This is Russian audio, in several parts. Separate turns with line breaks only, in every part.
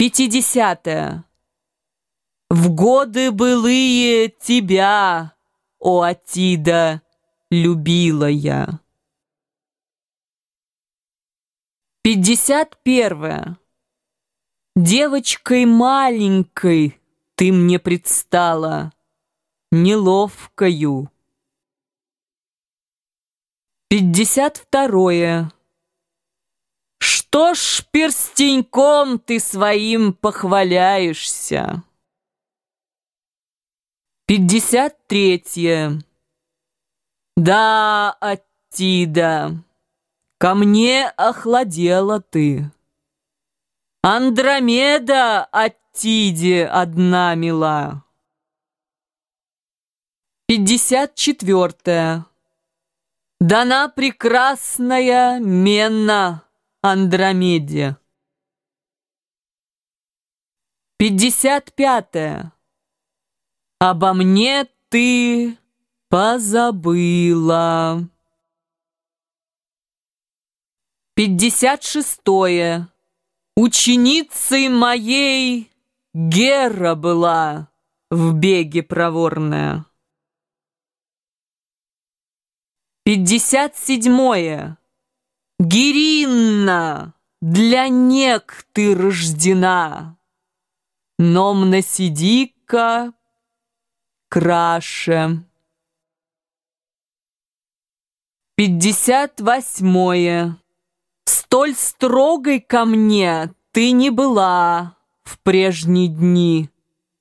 Пятидесятое. В годы былые тебя, о Атида, любила я. Пятьдесят первое. Девочкой маленькой ты мне предстала, неловкою. Пятьдесят второе. Что ж перстеньком ты своим похваляешься? Пятьдесят третье. Да, Аттида, ко мне охладела ты. Андромеда Аттиде одна мила. Пятьдесят четвертое. Дана прекрасная Менна Андромеде. Пятьдесят пятое. Обо мне ты позабыла. Пятьдесят шестое. Ученицей моей Гера была в беге проворная. Пятьдесят седьмое. Гиринна, для нек ты рождена. Номна сиди-ка краше. Пятьдесят восьмое. Столь строгой ко мне ты не была в прежние дни,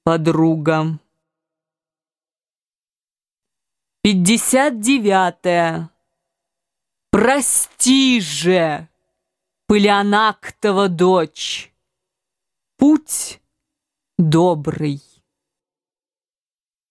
подруга. Пятьдесят девятое. Прости же, Пылянактова дочь, Путь добрый.